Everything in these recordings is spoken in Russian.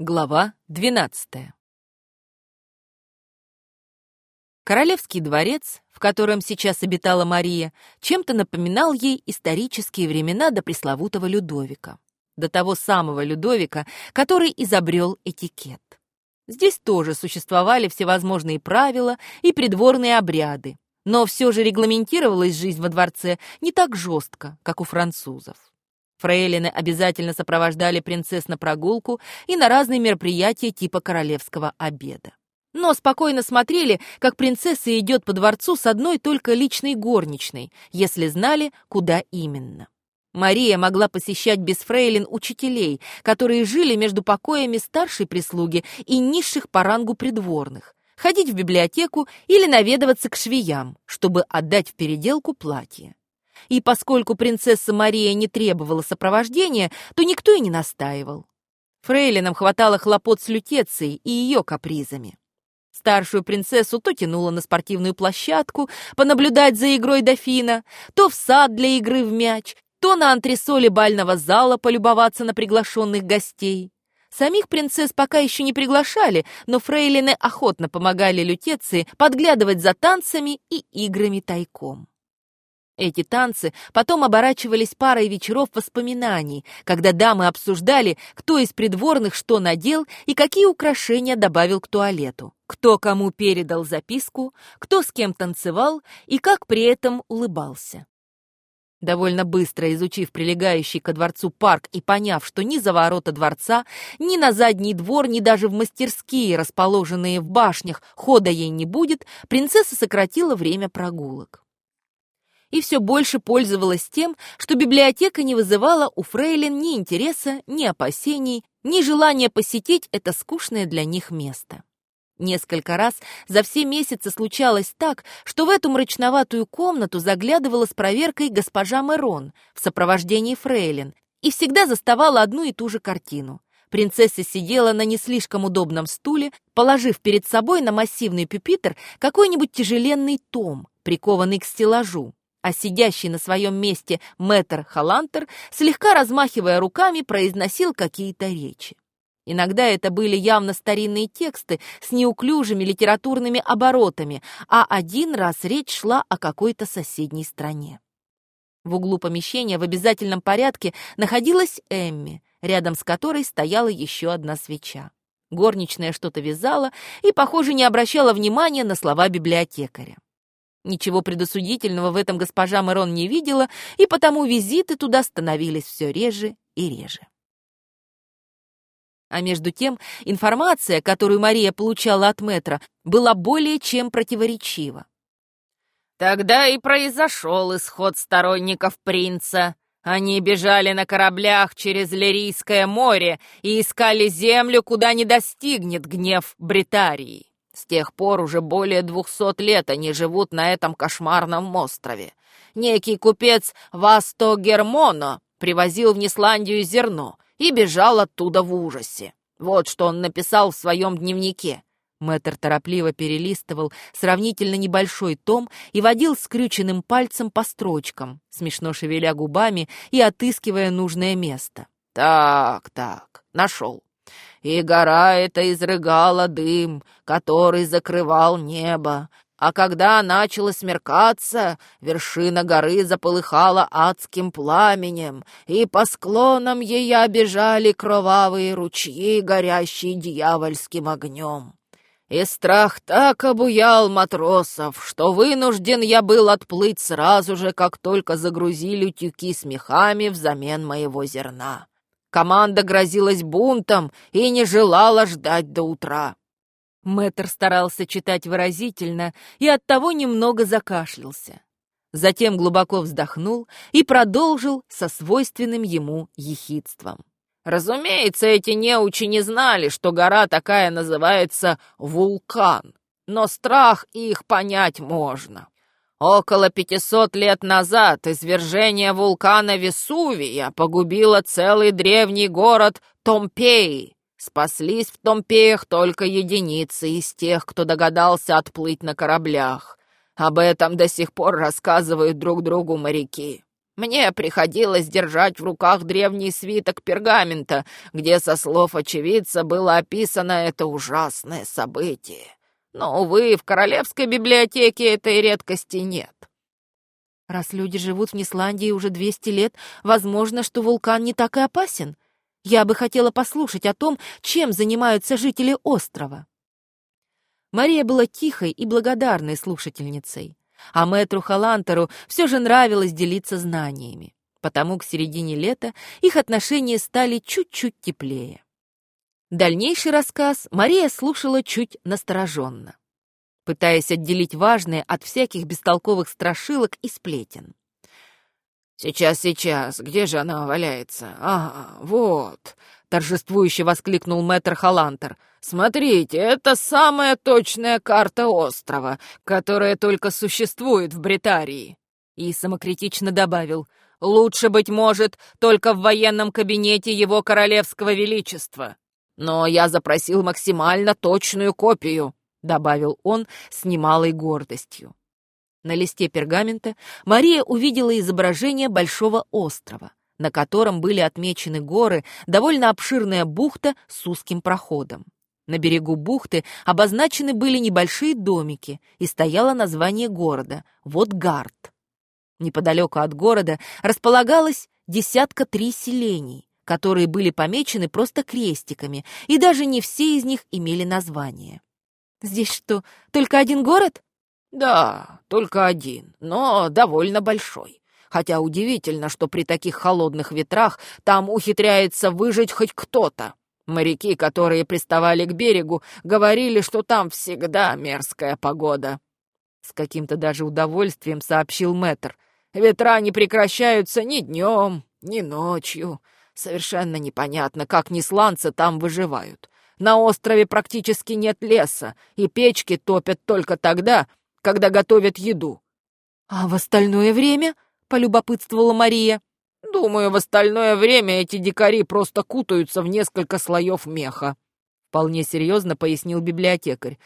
Глава 12 Королевский дворец, в котором сейчас обитала Мария, чем-то напоминал ей исторические времена до пресловутого Людовика, до того самого Людовика, который изобрел этикет. Здесь тоже существовали всевозможные правила и придворные обряды, но все же регламентировалась жизнь во дворце не так жестко, как у французов. Фрейлины обязательно сопровождали принцесс на прогулку и на разные мероприятия типа королевского обеда. Но спокойно смотрели, как принцесса идет по дворцу с одной только личной горничной, если знали, куда именно. Мария могла посещать без фрейлин учителей, которые жили между покоями старшей прислуги и низших по рангу придворных, ходить в библиотеку или наведываться к швеям, чтобы отдать в переделку платье и поскольку принцесса Мария не требовала сопровождения, то никто и не настаивал. Фрейлинам хватало хлопот с лютецией и ее капризами. Старшую принцессу то тянуло на спортивную площадку понаблюдать за игрой дофина, то в сад для игры в мяч, то на антресоле бального зала полюбоваться на приглашенных гостей. Самих принцесс пока еще не приглашали, но фрейлины охотно помогали лютеции подглядывать за танцами и играми тайком. Эти танцы потом оборачивались парой вечеров воспоминаний, когда дамы обсуждали, кто из придворных что надел и какие украшения добавил к туалету, кто кому передал записку, кто с кем танцевал и как при этом улыбался. Довольно быстро изучив прилегающий ко дворцу парк и поняв, что ни за ворота дворца, ни на задний двор, ни даже в мастерские, расположенные в башнях, хода ей не будет, принцесса сократила время прогулок и все больше пользовалась тем, что библиотека не вызывала у фрейлин ни интереса, ни опасений, ни желания посетить это скучное для них место. Несколько раз за все месяцы случалось так, что в эту мрачноватую комнату заглядывала с проверкой госпожа Мерон в сопровождении фрейлин и всегда заставала одну и ту же картину. Принцесса сидела на не слишком удобном стуле, положив перед собой на массивный пюпитр какой-нибудь тяжеленный том, прикованный к стеллажу а сидящий на своем месте мэтр Халантер, слегка размахивая руками, произносил какие-то речи. Иногда это были явно старинные тексты с неуклюжими литературными оборотами, а один раз речь шла о какой-то соседней стране. В углу помещения в обязательном порядке находилась Эмми, рядом с которой стояла еще одна свеча. Горничная что-то вязала и, похоже, не обращала внимания на слова библиотекаря. Ничего предосудительного в этом госпожа Мэрон не видела, и потому визиты туда становились все реже и реже. А между тем информация, которую Мария получала от мэтра, была более чем противоречива. Тогда и произошел исход сторонников принца. Они бежали на кораблях через Лирийское море и искали землю, куда не достигнет гнев Бритарии. С тех пор уже более двухсот лет они живут на этом кошмарном острове. Некий купец Васто Гермоно привозил в Нисландию зерно и бежал оттуда в ужасе. Вот что он написал в своем дневнике. Мэтр торопливо перелистывал сравнительно небольшой том и водил скрюченным пальцем по строчкам, смешно шевеля губами и отыскивая нужное место. «Так, так, нашел и гора эта изрыгала дым, который закрывал небо. А когда начало смеркаться, вершина горы заполыхала адским пламенем, и по склонам ее бежали кровавые ручьи, горящие дьявольским огнем. И страх так обуял матросов, что вынужден я был отплыть сразу же, как только загрузили тюки с мехами взамен моего зерна. Команда грозилась бунтом и не желала ждать до утра. Мэтр старался читать выразительно и оттого немного закашлялся. Затем глубоко вздохнул и продолжил со свойственным ему ехидством. Разумеется, эти неучи не знали, что гора такая называется вулкан, но страх их понять можно. Около пятисот лет назад извержение вулкана Весувия погубило целый древний город Томпеи. Спаслись в Томпеях только единицы из тех, кто догадался отплыть на кораблях. Об этом до сих пор рассказывают друг другу моряки. Мне приходилось держать в руках древний свиток пергамента, где, со слов очевидца, было описано это ужасное событие. Но, увы, в королевской библиотеке этой редкости нет. Раз люди живут в Нисландии уже 200 лет, возможно, что вулкан не так и опасен. Я бы хотела послушать о том, чем занимаются жители острова. Мария была тихой и благодарной слушательницей а мэтру Халантеру все же нравилось делиться знаниями, потому к середине лета их отношения стали чуть-чуть теплее. Дальнейший рассказ Мария слушала чуть настороженно, пытаясь отделить важное от всяких бестолковых страшилок и сплетен. «Сейчас, сейчас, где же она валяется? Ага, вот!» — торжествующе воскликнул мэтр Халантер. «Смотрите, это самая точная карта острова, которая только существует в Бритарии!» И самокритично добавил. «Лучше, быть может, только в военном кабинете его королевского величества. Но я запросил максимально точную копию», — добавил он с немалой гордостью. На листе пергамента Мария увидела изображение большого острова, на котором были отмечены горы, довольно обширная бухта с узким проходом. На берегу бухты обозначены были небольшие домики, и стояло название города — Вотгард. Неподалеку от города располагалось десятка три селений, которые были помечены просто крестиками, и даже не все из них имели название. «Здесь что, только один город?» «Да, только один, но довольно большой. Хотя удивительно, что при таких холодных ветрах там ухитряется выжить хоть кто-то. Моряки, которые приставали к берегу, говорили, что там всегда мерзкая погода». С каким-то даже удовольствием сообщил мэтр. «Ветра не прекращаются ни днем, ни ночью. Совершенно непонятно, как нисланцы там выживают. На острове практически нет леса, и печки топят только тогда, когда готовят еду. А в остальное время? полюбопытствовала Мария. Думаю, в остальное время эти дикари просто кутаются в несколько слоев меха. Вполне серьезно пояснил библиотекарь.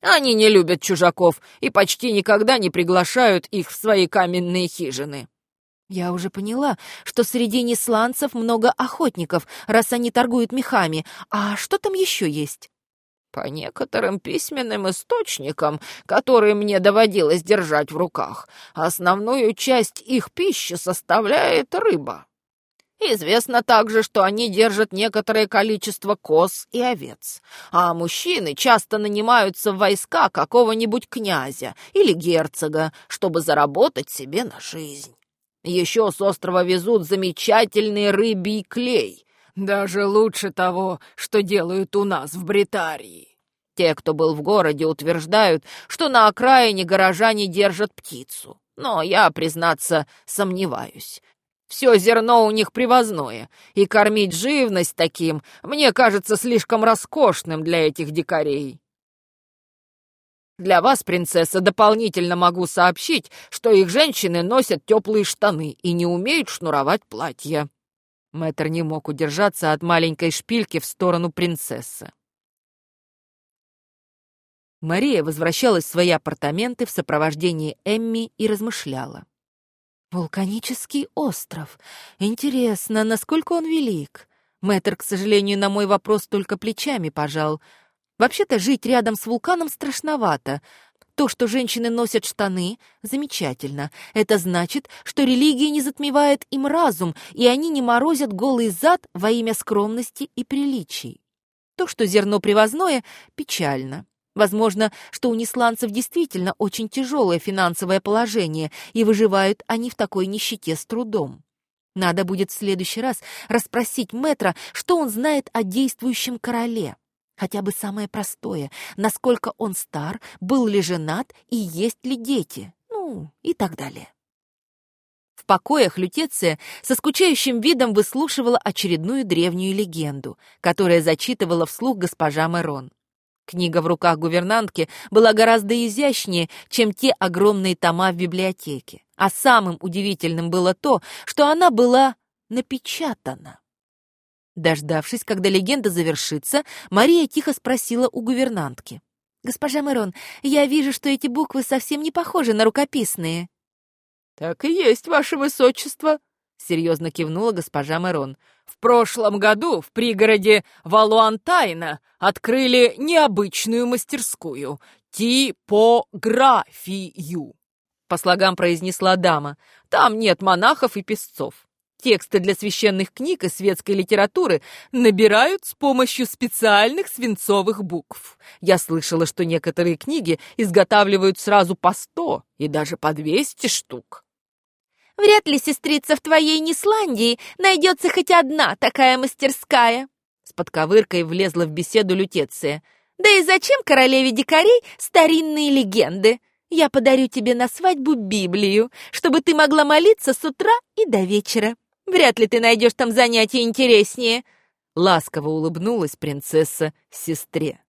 Они не любят чужаков и почти никогда не приглашают их в свои каменные хижины. Я уже поняла, что среди несланцев много охотников, раз они торгуют мехами. А что там еще есть? По некоторым письменным источникам, которые мне доводилось держать в руках, основную часть их пищи составляет рыба. Известно также, что они держат некоторое количество коз и овец, а мужчины часто нанимаются в войска какого-нибудь князя или герцога, чтобы заработать себе на жизнь. Еще с острова везут замечательный рыбий клей, даже лучше того, что делают у нас в Бритарии. Те, кто был в городе, утверждают, что на окраине горожане держат птицу. Но я, признаться, сомневаюсь. Все зерно у них привозное, и кормить живность таким мне кажется слишком роскошным для этих дикарей. Для вас, принцесса, дополнительно могу сообщить, что их женщины носят теплые штаны и не умеют шнуровать платья. Мэтр не мог удержаться от маленькой шпильки в сторону принцессы. Мария возвращалась в свои апартаменты в сопровождении Эмми и размышляла. «Вулканический остров. Интересно, насколько он велик?» Мэтр, к сожалению, на мой вопрос только плечами пожал. «Вообще-то жить рядом с вулканом страшновато. То, что женщины носят штаны, замечательно. Это значит, что религия не затмевает им разум, и они не морозят голый зад во имя скромности и приличий. То, что зерно привозное, печально. Возможно, что у нисланцев действительно очень тяжелое финансовое положение, и выживают они в такой нищете с трудом. Надо будет в следующий раз расспросить Метра, что он знает о действующем короле. Хотя бы самое простое, насколько он стар, был ли женат и есть ли дети, ну и так далее. В покоях Лютеция со скучающим видом выслушивала очередную древнюю легенду, которая зачитывала вслух госпожа Мэрон. Книга в руках гувернантки была гораздо изящнее, чем те огромные тома в библиотеке. А самым удивительным было то, что она была напечатана. Дождавшись, когда легенда завершится, Мария тихо спросила у гувернантки. «Госпожа Мэрон, я вижу, что эти буквы совсем не похожи на рукописные». «Так и есть, ваше высочество», — серьезно кивнула госпожа Мэрон. «В прошлом году в пригороде Валуантайна открыли необычную мастерскую — типографию», — по слогам произнесла дама. «Там нет монахов и песцов. Тексты для священных книг и светской литературы набирают с помощью специальных свинцовых букв. Я слышала, что некоторые книги изготавливают сразу по сто и даже по двести штук. Вряд ли, сестрица, в твоей Нисландии найдется хоть одна такая мастерская. С подковыркой влезла в беседу Лютеция. Да и зачем королеве дикарей старинные легенды? Я подарю тебе на свадьбу Библию, чтобы ты могла молиться с утра и до вечера. Вряд ли ты найдешь там занятия интереснее. Ласково улыбнулась принцесса сестре.